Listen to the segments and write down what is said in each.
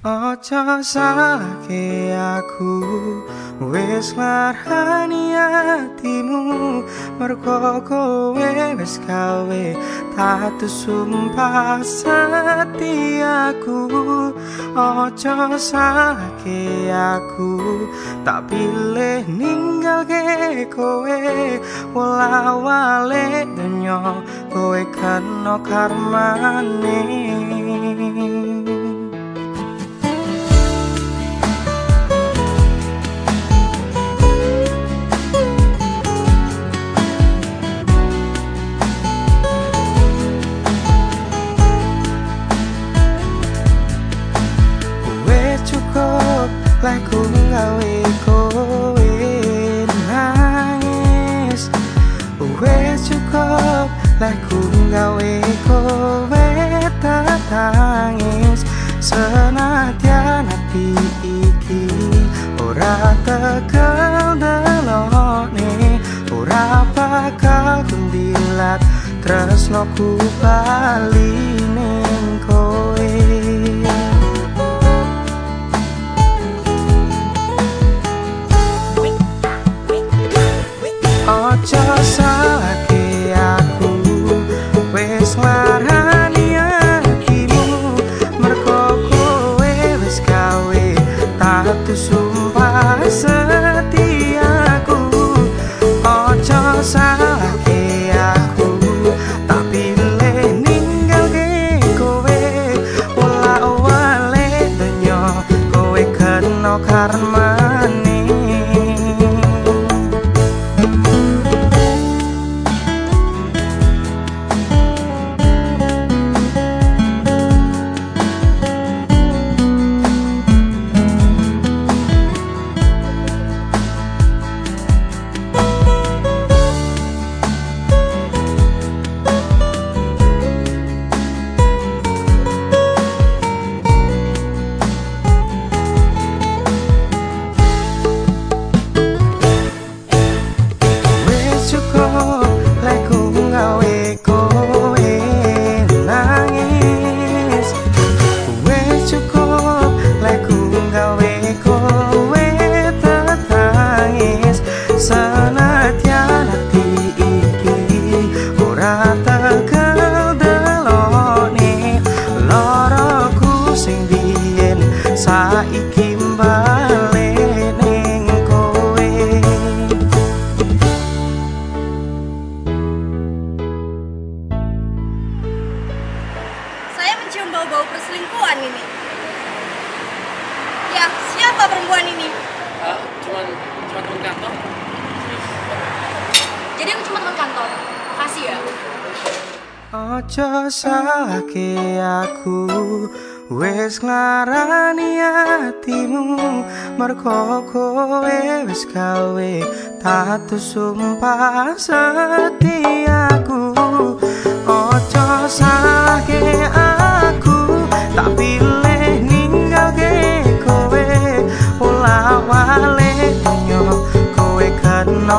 Ojo salahke aku wis larani atimu. Mergo kowe wis gawe tatu sumpah setiaku Ojo salahke aku tak pilih ninggalke kowe. Wala wale dunyo kowe kena karmane lagu ngawe kowe tatangis Senadyan hati iki Ora tekel delone Ora bakal kundilat Tresno ku bali ning kowe. Ojo salahke tatu sumpah Ya, siapa perempuan ini? Ah, cuman cuman teman kantor. Jadi aku cuma teman kantor. Kasih ya. Ojo salahke aku wis nglarani atimu mergo kowe wis gawe tatu sumpah setiaku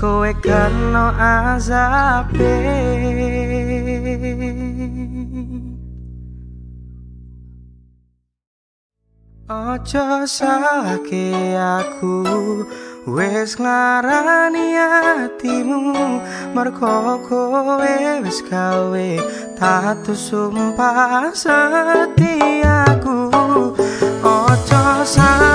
kowe kena azabe. Ojo salahke aku wis nglarani atimu. Mergo kowe wis gawe tatu sumpah setiaku Ojo salahke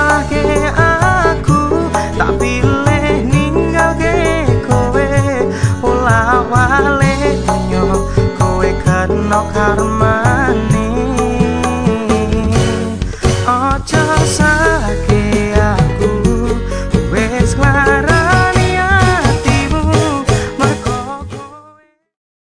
karmane Ojo sakit